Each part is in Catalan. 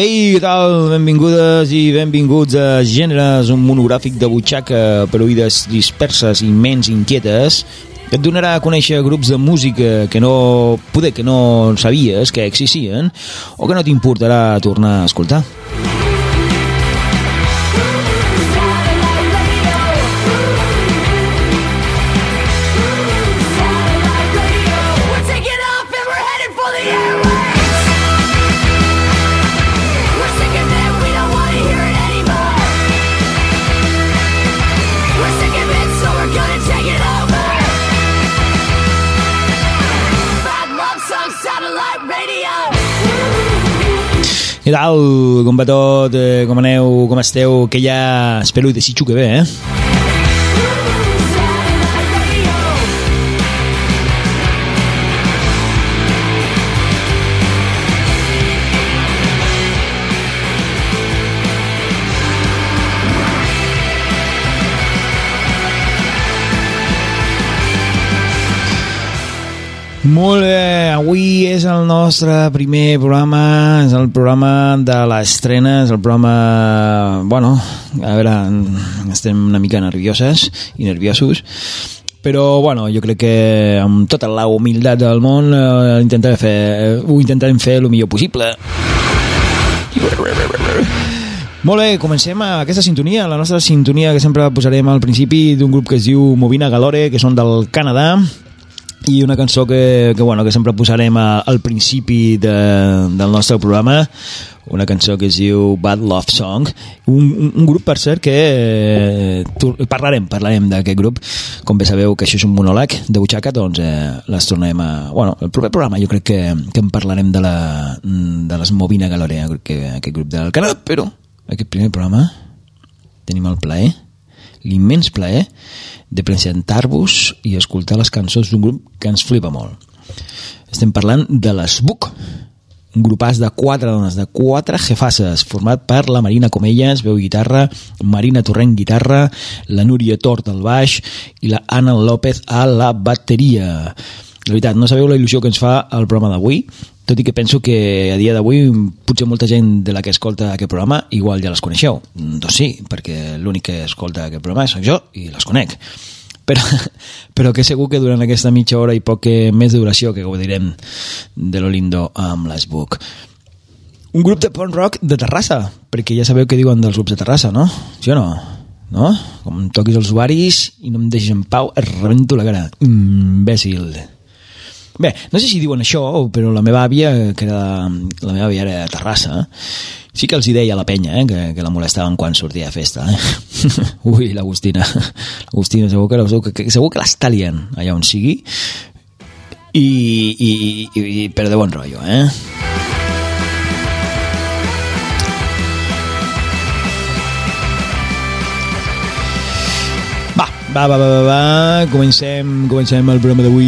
Ei, què tal? Benvingudes i benvinguts a Gèneres, un monogràfic de butxaca per oïdes disperses i ments inquietes que et donarà a conèixer grups de música que no, poder que no sabies que existien o que no t'importarà tornar a escoltar. We're Què tal? Com va tot? Eh, Com aneu? Com esteu? Que ja espero i desitjo que bé, eh? Molt bé, avui és el nostre primer programa, és el programa de l'estrena, és el programa... Bueno, a veure, estem una mica nervioses i nerviosos, però bueno, jo crec que amb tota la humilitat del món eh, intentarem fer, ho intentarem fer el millor possible. Molt bé, comencem aquesta sintonia, la nostra sintonia que sempre posarem al principi d'un grup que es diu Movina Galore, que són del Canadà, i una cançó que, que, bueno, que sempre posarem a, al principi de, del nostre programa una cançó que es diu Bad Love Song. Un, un, grup per cert que eh, tu, parlarem, parlarem d'aquest grup. Com bé sabeu que això és un monòleg de butxaca doncs eh, les tornarem a bueno, el proper programa jo crec que, que en parlarem de, la, de les Movina Galorea que, aquest grup del Canadà però aquest primer programa tenim el plaer l'immens plaer de presentar-vos i escoltar les cançons d'un grup que ens flipa molt. Estem parlant de les Buc, un grupàs de quatre dones, de quatre jefasses, format per la Marina Comelles, veu guitarra, Marina Torrent, guitarra, la Núria Tort al baix i la Anna López a la bateria. La veritat, no sabeu la il·lusió que ens fa el programa d'avui, tot i que penso que a dia d'avui potser molta gent de la que escolta aquest programa igual ja les coneixeu. Doncs sí, perquè l'únic que escolta aquest programa soc jo i les conec. Però, però que segur que durant aquesta mitja hora i poc més de duració que gaudirem de lo lindo amb l'Sbook. Un grup de punk rock de Terrassa, perquè ja sabeu què diuen dels grups de Terrassa, no? Sí o no? No? Com em toquis els ovaris i no em deixes en pau, et rebento la cara. Imbècil. Bé, no sé si diuen això, però la meva àvia, que era, la meva àvia era de Terrassa, sí que els hi deia a la penya eh, que, que la molestaven quan sortia a festa. Eh? Ui, l'Agustina. L'Agustina segur que, segur que, segur que l'està liant allà on sigui i, i, i, i però de bon rotllo, eh? Va, va, va, va, va. Comencem, comencem el programa d'avui.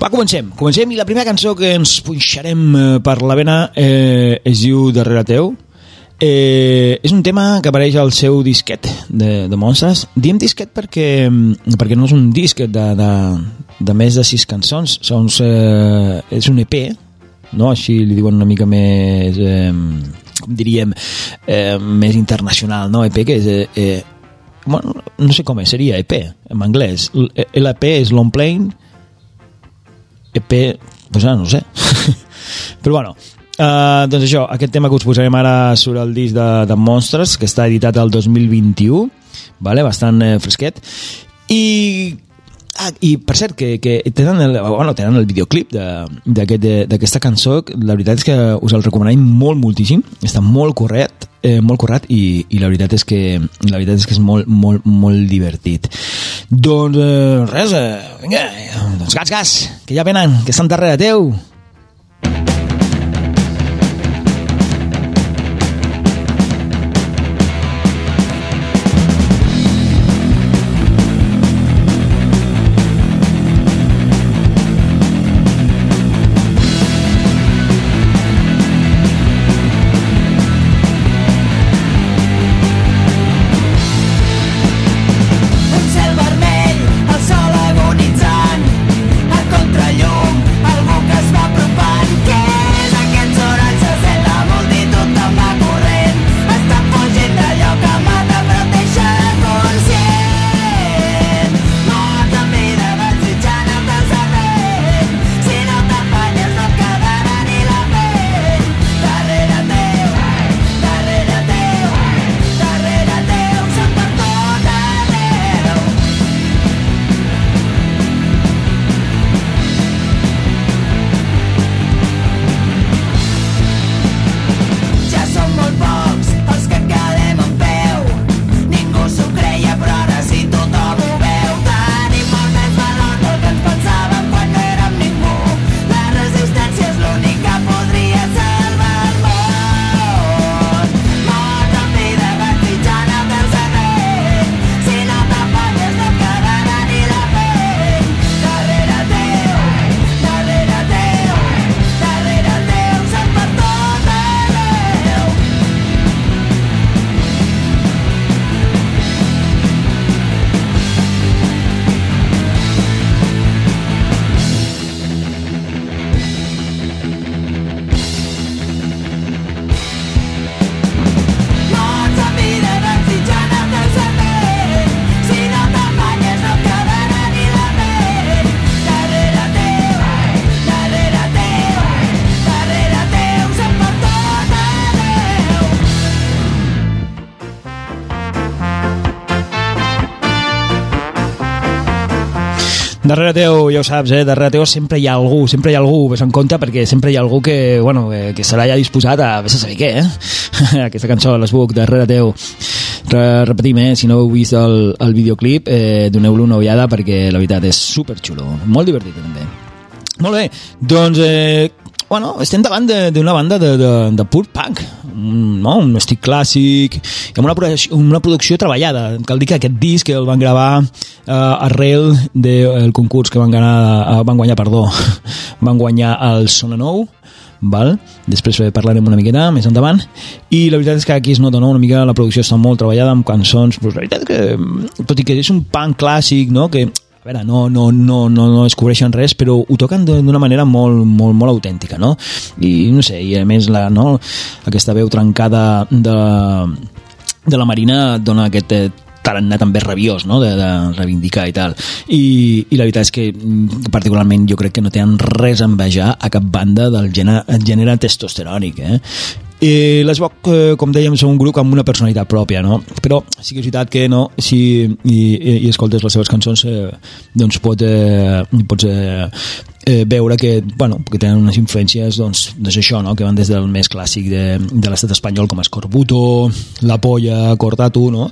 Va, comencem. Comencem i la primera cançó que ens punxarem eh, per la vena eh, es diu Darrere teu. Eh, és un tema que apareix al seu disquet de, de Monstres. Diem disquet perquè, perquè no és un disc de, de, de més de sis cançons. Són, eh, és un EP, no? així li diuen una mica més, eh, com diríem, eh, més internacional, no? EP, que és... Eh, eh, bueno, no sé com és, seria EP, en anglès. L'EP és Long Plane, EP, pues ara no sé. Però bueno, uh, doncs això, aquest tema que us posarem ara surt el disc de, de Monstres, que està editat el 2021, vale? bastant eh, fresquet. I Ah, i per cert, que, que tenen, el, bueno, tenen el videoclip de- d'aquest- de- d'aquesta cançó, la veritat és que us el recomanem molt, moltíssim, està molt corret, eh, molt corret i, i la veritat és que la veritat és que és molt, molt, molt divertit. Doncs eh, res, eh, vinga, eh, doncs gas, gas, que ja venen, que estan darrere teu. Darrere teu, ja ho saps, eh? darrere teu sempre hi ha algú, sempre hi ha algú, ves en compte perquè sempre hi ha algú que, bueno, eh, que serà ja disposat a vés a saber què, eh? Aquesta cançó, l'Esbuc, darrere teu. Re repetim, eh? si no heu vist el, el videoclip, eh, doneu-lo una ullada perquè la veritat és superxulo, molt divertit també. Molt bé, doncs, eh, bueno, estem davant d'una banda de, de, de pur punk, un- no? un estic clàssic, amb una, producció- una producció treballada. Cal dir que aquest disc el van gravar eh, arrel del concurs que van, ganar, eh, van guanyar, perdó, van guanyar el Sona Nou, val? després eh, parlarem una miqueta més endavant i la veritat és que aquí es nota no? una mica la producció està molt treballada amb cançons però la veritat que mm, tot i que és un punk clàssic no? que a veure, no, no, no, no, no es cobreixen res, però ho toquen d'una manera molt, molt, molt autèntica, no? I no sé, i a més la, no, aquesta veu trencada de, de la Marina dona aquest eh, tarannà també rabiós, no? de, de reivindicar i tal. I, I la veritat és que mm, particularment jo crec que no tenen res a envejar a cap banda del gènere, gènere testosterònic, eh? I l'Esboc, eh, com dèiem, són un grup amb una personalitat pròpia, no? Però sí que és veritat que no, si i, i, i escoltes les seves cançons, eh, doncs pot, eh, pots eh, eh, veure que, bueno, que tenen unes influències doncs, doncs això, no? que van des del més clàssic de, de l'estat espanyol com Escorbuto, La Polla, Cortatu, no?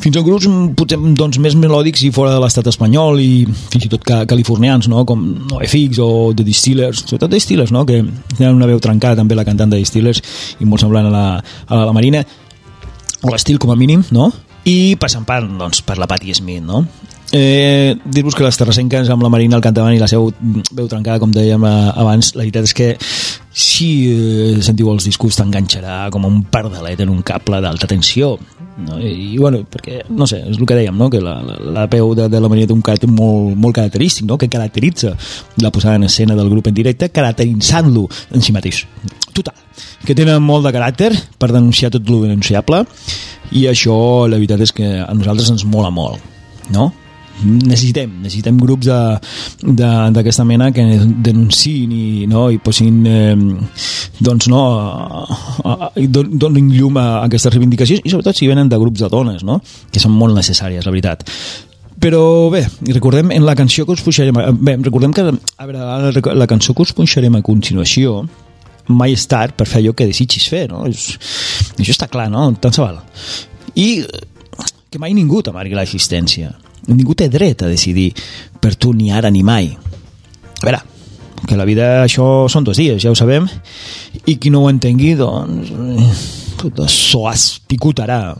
Fins a grups mm, potser doncs, més melòdics i fora de l'estat espanyol i fins i tot ca californians, no? com no, FX o The Distillers, sobretot The Distillers, no? que tenen una veu trencada també la cantant de Distillers i molt semblant a la, a la Marina o l'estil com a mínim, no? I passant per, doncs, per la Patti Smith, no? Eh, Dir-vos que les terrassenques amb la Marina al capdavant i la seu veu trencada, com dèiem eh, abans, la veritat és que si eh, sentiu els discos t'enganxarà com un pardalet en un cable d'alta tensió no? I, i bueno, perquè, no sé, és el que dèiem, no? que la, la, la peu de, de la Marina té un caràcter molt, molt característic, no? que caracteritza la posada en escena del grup en directe, caracteritzant-lo en si mateix. Total. Que tenen molt de caràcter per denunciar tot lo denunciable i això, la veritat és que a nosaltres ens mola molt, no? Necessitem, necessitem grups d'aquesta mena que denunciïn i, no, i posin eh, doncs no i don- donin llum a aquestes reivindicacions i sobretot si venen de grups de dones no? que són molt necessàries, la veritat però bé, recordem en la cançó que us puixarem bé, recordem que a veure, la, la cançó que us puixarem a continuació mai és tard per fer allò que desitgis fer no? és, això està clar, no? tant se val i que mai ningú t'amargui l'existència ningú té dret a decidir per tu ni ara ni mai a veure, que la vida això són dos dies, ja ho sabem i qui no ho entengui doncs eh, soas picotarà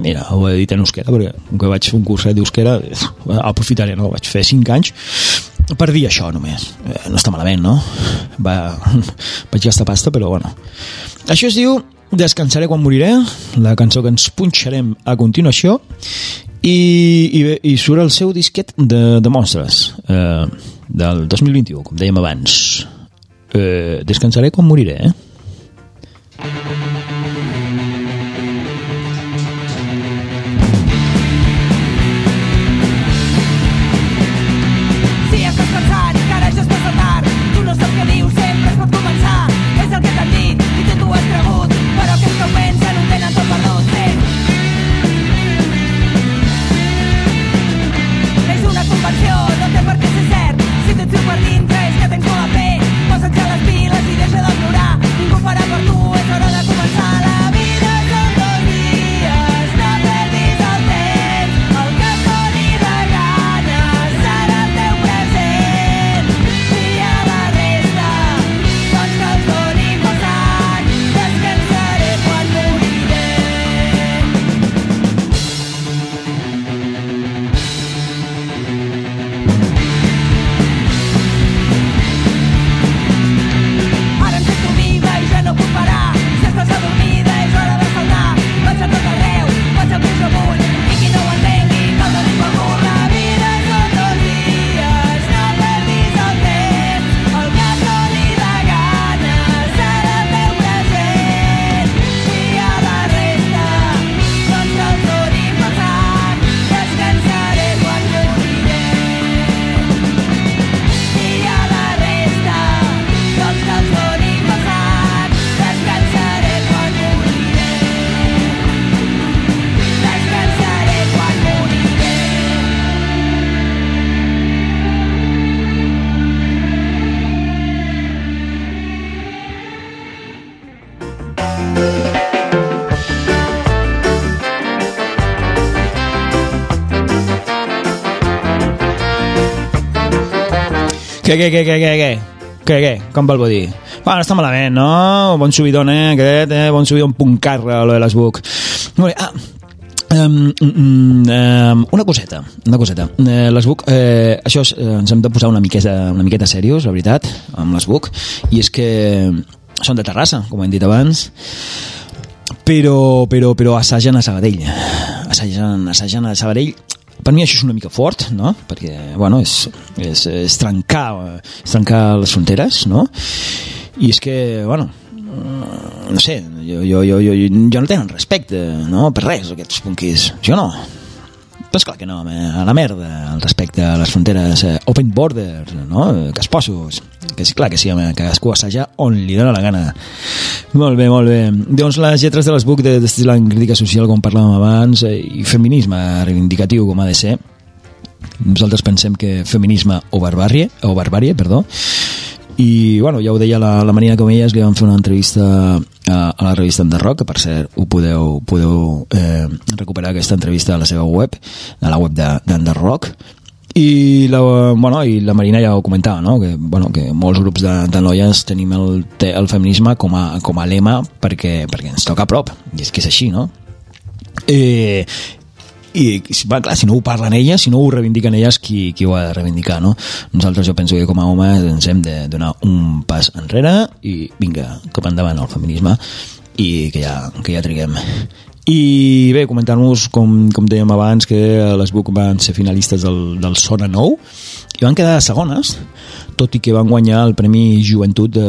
mira, ho he dit en euskera perquè que vaig fer un curset d'euskera eh, aprofitaré, no? vaig fer 5 anys per dir això només eh, no està malament, no? Va, vaig gastar pasta però bueno això es diu Descansaré quan moriré la cançó que ens punxarem a continuació i, i, bé, i surt el seu disquet de, de monstres eh, del 2021, com dèiem abans eh, Descansaré quan moriré eh? Què, què, què, què, què, què? Què, què? Com vol dir? Bueno, està malament, no? Bon subidon, eh, aquest, eh? Bon subidon puncarra, lo de l'Esbuc. Molt bé, ah, Um, um, um, una coseta, una coseta. Uh, L'Esbuc, eh, això és, eh, ens hem de posar una miqueta, una miqueta serios, la veritat, amb l'Esbuc, i és que són de Terrassa, com hem dit abans, però, però, però assagen a Sabadell. Assagen, assagen a Sabadell per mi això és una mica fort, no? Perquè, bueno, és, és, és trencar, és trencar les fronteres, no? I és que, bueno, mm, no sé, jo, jo, jo, jo, jo no tenen respecte, no?, per res, aquests punquis. Jo no. Doncs clar que no, a la merda, el respecte a les fronteres, eh, open border, no?, casposos, que és clar que sí, home, que cadascú assaja on li dóna la gana. Molt bé, molt bé. Doncs les lletres de l'Esbuc de destil·lant crítica social, com parlàvem abans, eh, i feminisme reivindicatiu, com ha de ser. Nosaltres pensem que feminisme o barbàrie, o barbàrie, perdó, i bueno, ja ho deia la, la Marina Comelles li vam fer una entrevista a, la revista Under Rock, que per cert ho podeu, podeu eh, recuperar aquesta entrevista a la seva web, a la web d'Under Rock i la, bueno, i la Marina ja ho comentava no? que, bueno, que molts grups de, de noies tenim el, el feminisme com a, com a lema perquè, perquè ens toca a prop i és que és així no? eh, i va, clar, si no ho parlen elles, si no ho reivindiquen elles, qui, qui ho ha de reivindicar, no? Nosaltres jo penso que com a homes ens hem de donar un pas enrere i vinga, cap endavant el feminisme i que ja, que ja triguem. I bé, comentar-nos, com, com dèiem abans, que les BUC van ser finalistes del, del Sona Nou i van quedar segones, tot i que van guanyar el Premi Joventut de,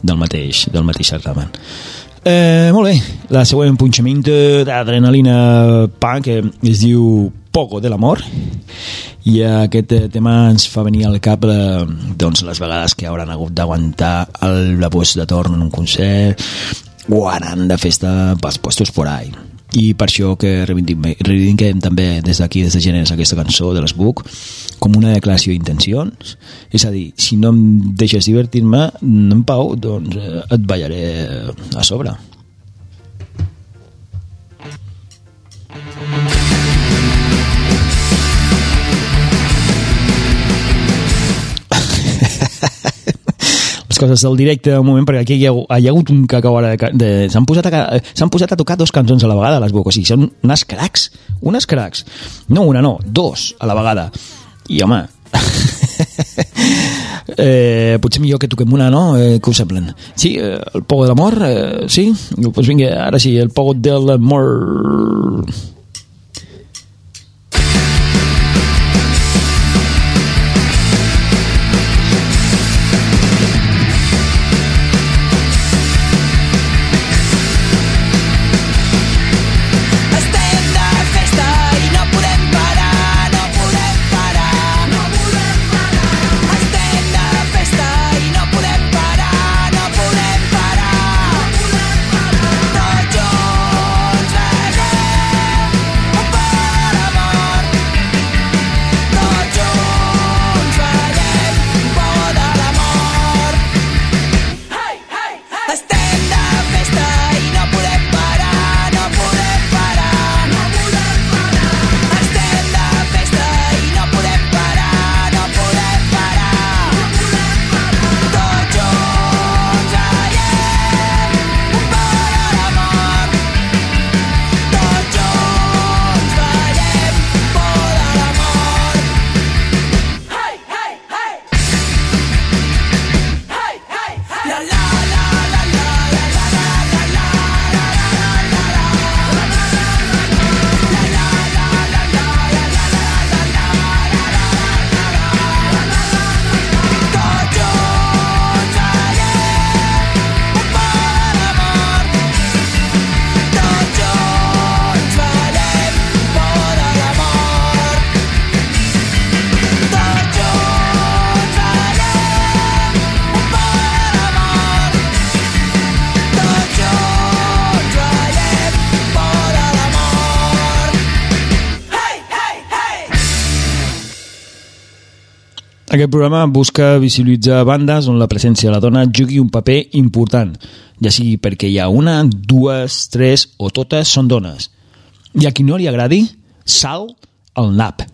del mateix del mateix certamen. Eh, molt bé, la següent punxament d'adrenalina punk eh, es diu Poco de l'amor. I aquest eh, tema ens fa venir al cap eh, doncs, les vegades que hauran hagut d'aguantar la puesta de torn en un concert o anant de festa pels puestos por ahí i per això que reivindiquem, també des d'aquí, des de Gèneres, aquesta cançó de l'Esbuc com una declaració d'intencions. És a dir, si no em deixes divertir-me en pau, doncs eh, et ballaré a sobre. les coses del directe un moment, perquè aquí hi ha, hi ha hagut un cacau ara de, de, s'han posat, a, posat a tocar dos cançons a la vegada les Buc, o sigui, són unes cracs unes cracs, no una no dos a la vegada, i home eh, potser millor que toquem una, no? Eh, què us semblen? Sí, eh, el pogo de l'amor, eh, sí? Doncs pues vinga, ara sí, el pogo de l'amor... Aquest programa busca visibilitzar bandes on la presència de la dona jugui un paper important, ja sigui perquè hi ha una, dues, tres o totes són dones. I a qui no li agradi, sal al nap.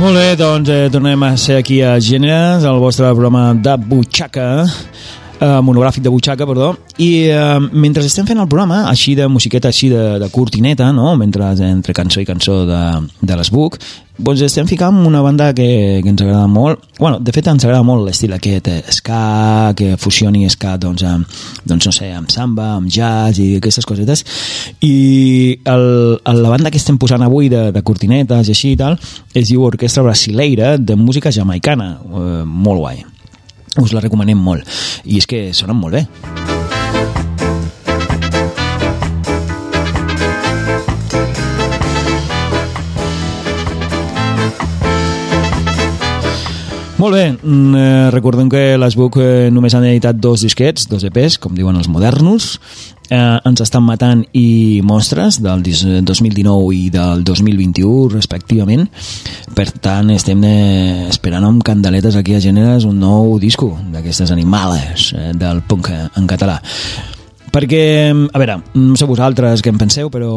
Molt bé, doncs eh, tornem a ser aquí a Gèneres, el vostre programa de butxaca, eh, monogràfic de butxaca, perdó, i eh, mentre estem fent el programa, així de musiqueta, així de, de cortineta, no? mentre entre cançó i cançó de, de l'Esbuc, doncs estem ficant una banda que, que ens agrada molt. bueno, de fet, ens agrada molt l'estil aquest eh, ska, que fusioni ska doncs, amb, doncs, no sé, amb samba, amb jazz i aquestes cosetes. I el, el, la banda que estem posant avui de, de cortinetes i així i tal es diu Orquestra Brasileira de música jamaicana. Eh, molt guai. Us la recomanem molt. I és que sonen molt bé. Molt bé, mm, eh, recordem que l'Esbuc eh, només han editat dos disquets, dos EPs, com diuen els modernos. Eh, ens estan matant i mostres del dis- 2019 i del 2021, respectivament. Per tant, estem eh, esperant amb candeletes aquí a Gèneres un nou disco d'aquestes animales eh, del punk en català. Perquè, a veure, no sé vosaltres què en penseu, però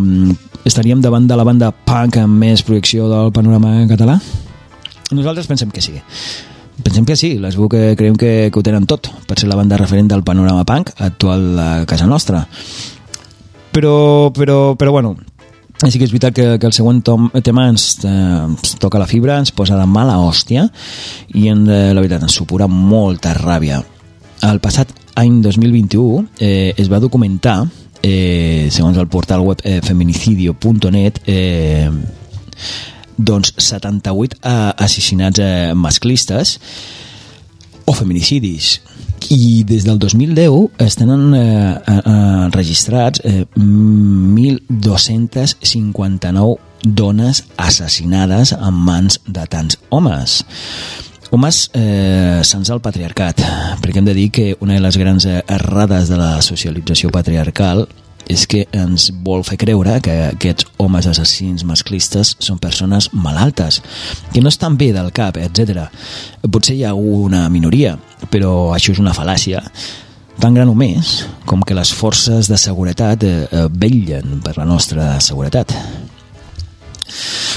mm, estaríem davant de la banda punk amb més projecció del panorama català? Nosaltres pensem que sí. Pensem que sí, les Buc creiem que, que ho tenen tot per ser la banda referent del panorama punk actual a casa nostra. Però, però, però bueno, així que és veritat que, que el següent tom, tema ens, eh, ens toca la fibra, ens posa de mala hòstia i en, eh, la veritat ens supura molta ràbia. El passat any 2021 eh, es va documentar, eh, segons el portal web eh, feminicidio.net, eh, doncs 78 eh, assassinats eh, masclistes o feminicidis. I des del 2010 es tenen eh, eh, registrats eh, 1.259 dones assassinades en mans de tants homes. Homes eh, sense el patriarcat perquè hem de dir que una de les grans errades de la socialització patriarcal és que ens vol fer creure que aquests homes assassins masclistes són persones malaltes, que no estan bé del cap, etc. Potser hi ha una minoria, però això és una fal·làcia tan gran o més com que les forces de seguretat eh, eh vetllen per la nostra seguretat.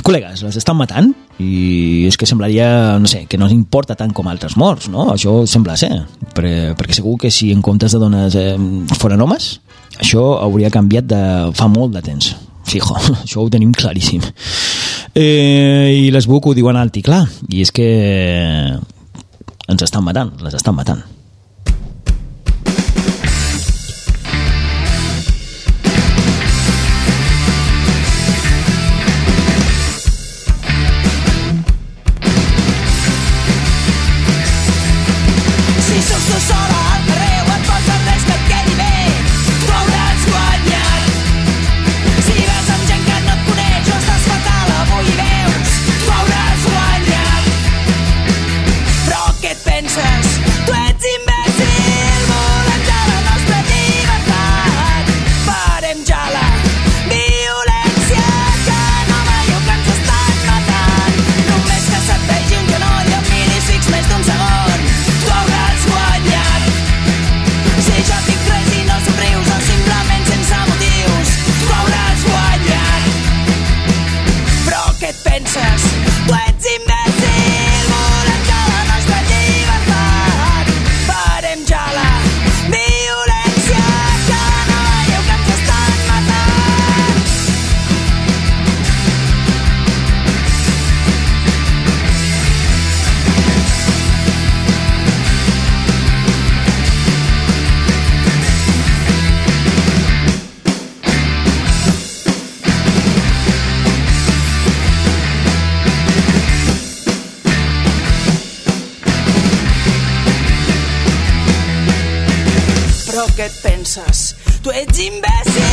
Col·legues, les estan matant i és que semblaria, no sé, que no els importa tant com altres morts, no? Això sembla ser, perquè, perquè segur que si en comptes de dones eh, foren homes, això hauria canviat de fa molt de temps. Fijo, això ho tenim claríssim. Eh, I les BUC ho diuen alt i clar, i és que ens estan matant, les estan matant. Què et penses? Tu ets imbècil!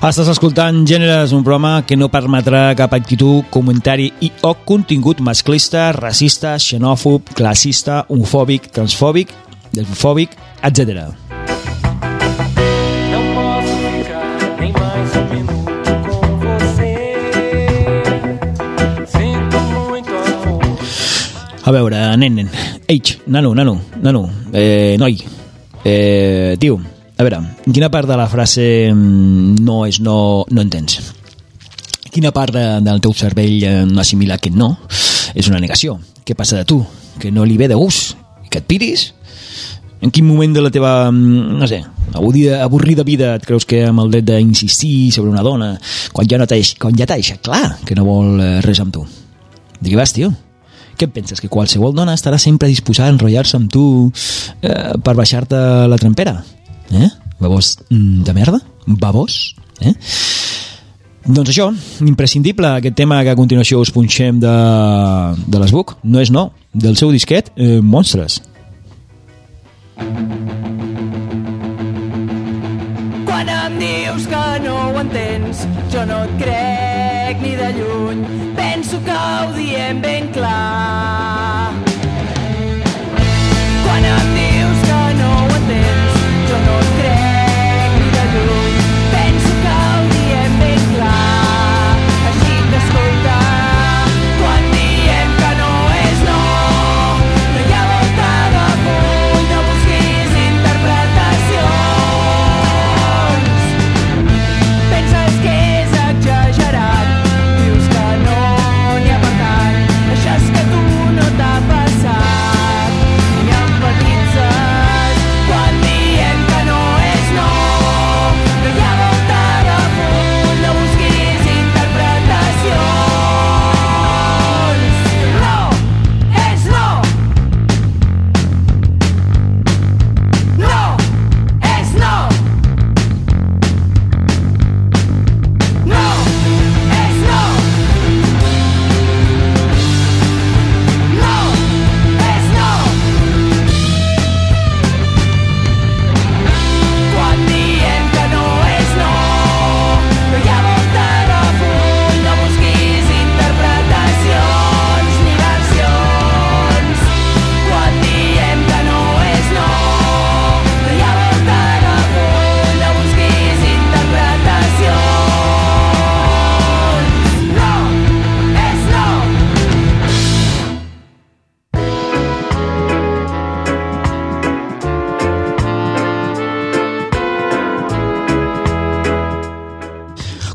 Estàs escoltant Gèneres, un programa que no permetrà cap actitud, comentari i o contingut masclista, racista, xenòfob, classista, homofòbic, transfòbic, lesbofòbic, etc. Posso ficar nem mais um minuto amor. A veure, nen, nen. Eich, nano, nano, nano, eh, noi, eh, tio, a veure, quina part de la frase mm, no és no, no entens? Quina part de, del teu cervell eh, no assimila que no és una negació? Què passa de tu? Que no li ve de gust? Que et piris? En quin moment de la teva, mm, no sé, avorrida, avorrida vida et creus que amb el dret d'insistir sobre una dona quan ja no quan ja t'ha clar que no vol eh, res amb tu? De què vas, tio? Què penses, que qualsevol dona estarà sempre disposada a enrotllar-se amb tu eh, per baixar-te la trempera? Eh? Babós mm, de merda? Babós? Eh? Doncs això, imprescindible aquest tema que a continuació us punxem de, de l'Sbook, no és no, del seu disquet, eh, Monstres. Não dius que no ho entens, jo no et crec ni de lluny. Penso que ho diem ben clar.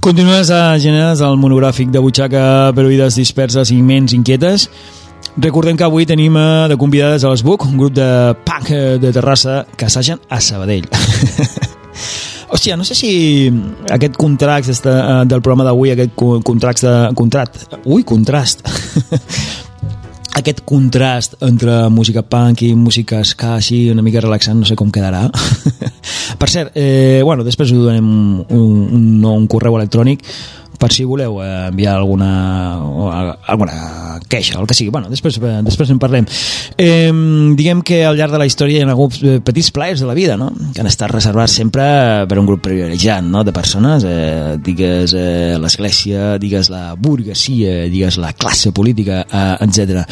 Continues a Generes, el monogràfic de butxaca per oïdes disperses i ments inquietes. Recordem que avui tenim eh, de convidades a l'Esbuc, un grup de punk eh, de Terrassa que assagen a Sabadell. Hòstia, no sé si aquest contract este, eh, del programa d'avui, aquest co- contract de... Contract, ui, contrast. Aquest contrast entre música punk i música ska així una mica relaxant, no sé com quedarà. Per cert, eh, bueno, després us donem un, un, un correu electrònic per si voleu eh, enviar alguna alguna queixa, el que sigui bueno, després, eh, després en parlem eh, diguem que al llarg de la història hi ha hagut eh, petits plaers de la vida no? que han estat reservats sempre per un grup privilegiat no? de persones eh, digues eh, l'església, digues la burguesia digues la classe política eh, etc.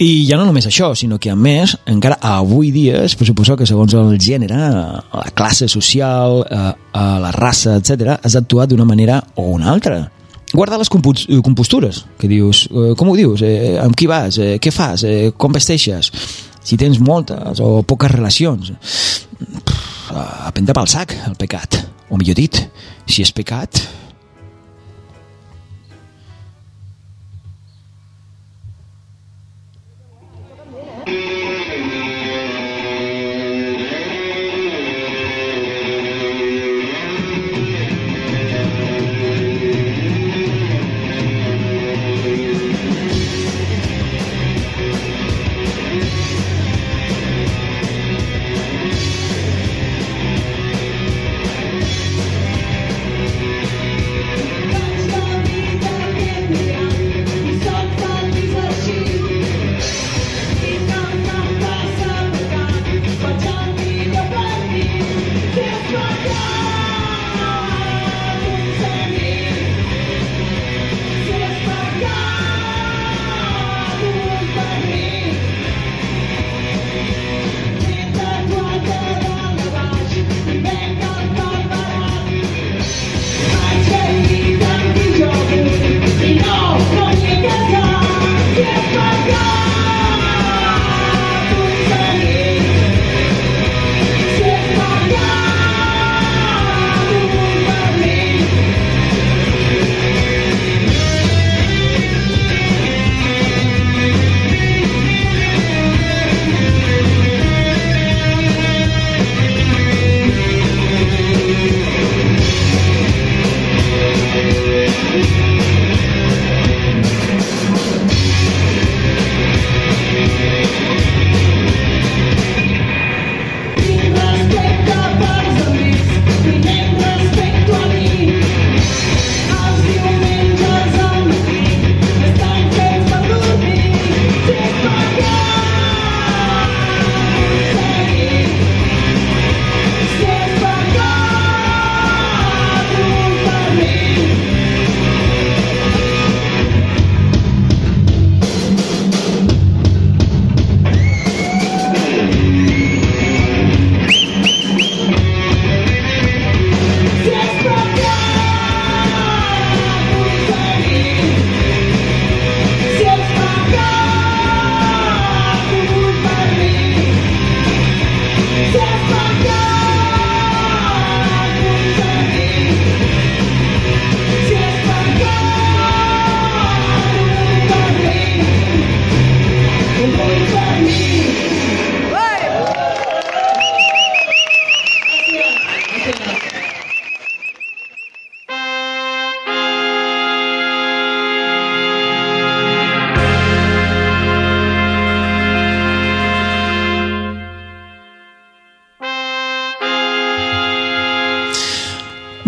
I ja no només això, sinó que a més, encara avui dia es pressuposa que segons el gènere, la classe social, eh, eh, la raça, etc, has d'actuar d'una manera o una altra. Guarda les compos- compostures, que dius, eh, com ho dius, eh, amb qui vas, eh, què fas, eh, com vesteixes, si tens moltes o poques relacions. Pff, a prendre pel sac, el pecat. O millor dit, si és pecat,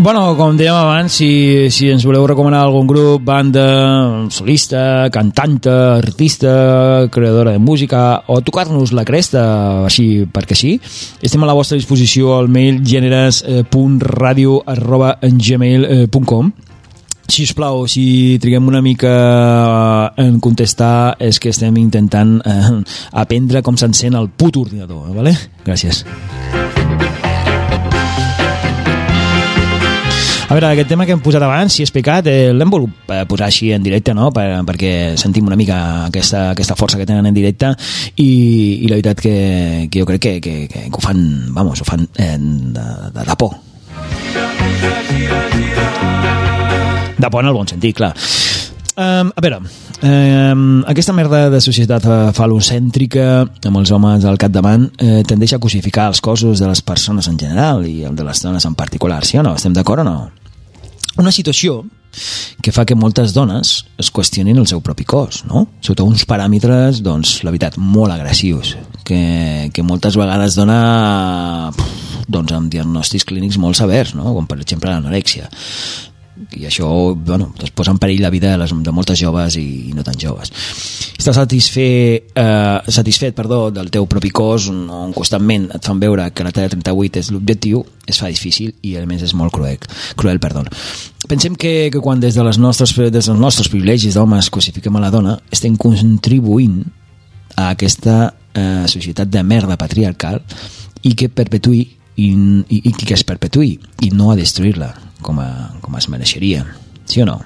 Bueno, com dèiem abans, si, si ens voleu recomanar algun grup, banda, solista, cantanta, artista, creadora de música, o tocar-nos la cresta, així perquè sí, estem a la vostra disposició al mail generes.radio arroba gmail.com si us plau, si triguem una mica en contestar és que estem intentant eh, aprendre com s'encén el puto ordinador, vale? Gràcies. A veure, aquest tema que hem posat abans, si he explicat, eh, l'hem volgut eh, posar així en directe, no?, per, perquè sentim una mica aquesta, aquesta força que tenen en directe i, i la veritat que, que jo crec que, que, que, que ho fan, vamos, ho fan eh, de, de, de por. De por en el bon sentit, clar. Um, a veure, um, aquesta merda de societat falocèntrica amb els homes al capdavant eh, tendeix a cosificar els cossos de les persones en general i el de les dones en particular, sí o no? Estem d'acord o no? Una situació que fa que moltes dones es qüestionin el seu propi cos, no? Sota uns paràmetres, doncs, la veritat, molt agressius, que, que moltes vegades dona doncs, amb diagnòstics clínics molt severs, no? com per exemple l'anorèxia i això bueno, es posa en perill la vida de, les, de moltes joves i, i no tan joves estar satisfet, eh, satisfet perdó, del teu propi cos on constantment et fan veure que la talla 38 és l'objectiu es fa difícil i a més és molt cruel, cruel perdó. pensem que, que quan des, de les nostres, des dels nostres privilegis d'homes cosifiquem a la dona estem contribuint a aquesta eh, societat de merda patriarcal i que perpetuï i, i, i que es perpetuï i no a destruir-la com, a, com es mereixeria sí o no?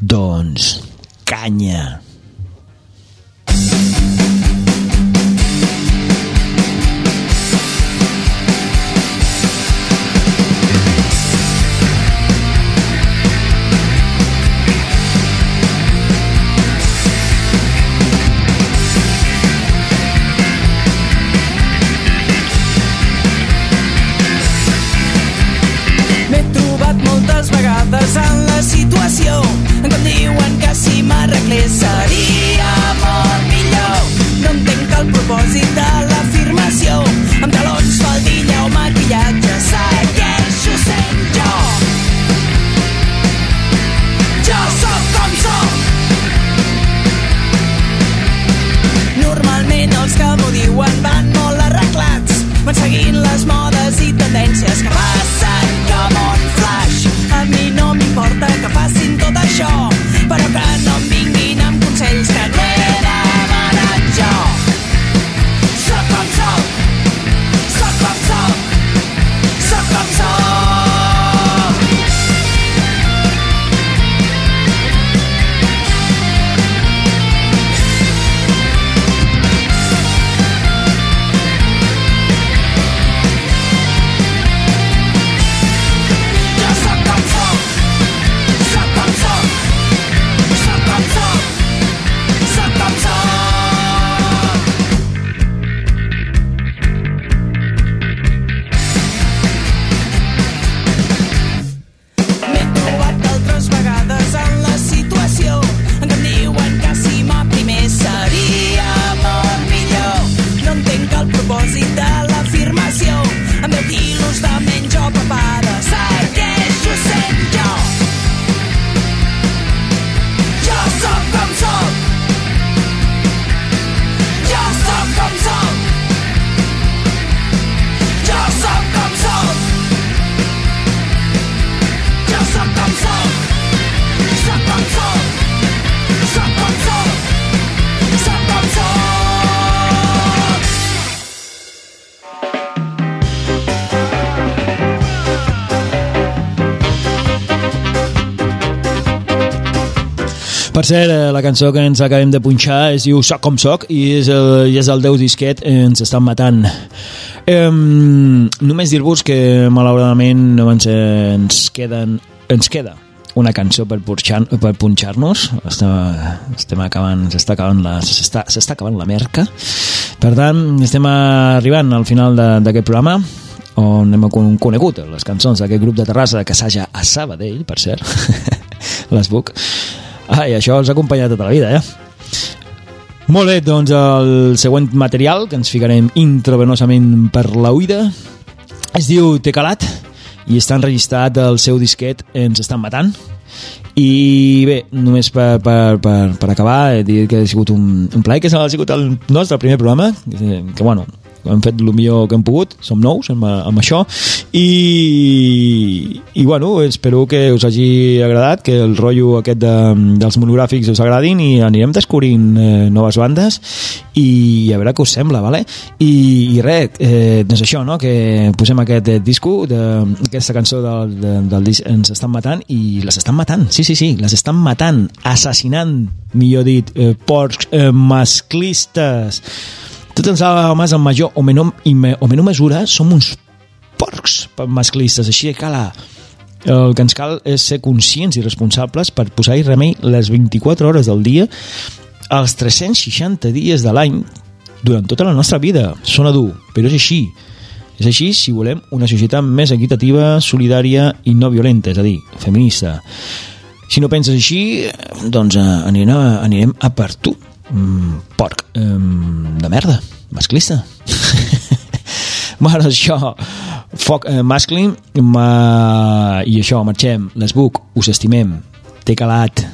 doncs canya cert, eh, la cançó que ens acabem de punxar es diu Soc com soc i és el, i és el Déu disquet ens estan matant. Um, només dir-vos que malauradament no ens, queden, ens queda una cançó per punxar- per punxar-nos. Estem, estem acabant s'està acabant, la, acabant la merca. Per tant estem arribant al final d'aquest programa on hem con- conegut les cançons d'aquest grup de Terrassa que s'haja a Sabadell, per cert. Les Buc ah, i això els ha acompanyat tota la vida, eh? Molt bé, doncs el següent material que ens ficarem intravenosament per la uïda es diu Te Calat i està enregistrat el seu disquet Ens estan matant i bé, només per, per, per, per acabar he dit que ha sigut un, un plaer que ha sigut el nostre primer programa que, que bueno, hem fet el millor que hem pogut, som nous amb, amb això i, i bueno, espero que us hagi agradat, que el rotllo aquest de, dels monogràfics us agradin i anirem descobrint eh, noves bandes i a veure què us sembla, vale? I, i res, eh, doncs això, no? que posem aquest eh, disco, de, aquesta cançó del, de, del disc Ens estan matant i les estan matant, sí, sí, sí, les estan matant, assassinant, millor dit, eh, porcs eh, masclistes tots els homes en major o menor, i me, o menor mesura som uns porcs masclistes, així que cala el que ens cal és ser conscients i responsables per posar-hi remei les 24 hores del dia els 360 dies de l'any durant tota la nostra vida. Sona dur, però és així. És així si volem una societat més equitativa, solidària i no violenta, és a dir, feminista. Si no penses així, doncs eh, anirem, a, anirem a per tu mm, porc. Mm, de merda, masclista. Bueno, això foc eh, mascli ma... i això, marxem. L'esbuc, us estimem. Té calat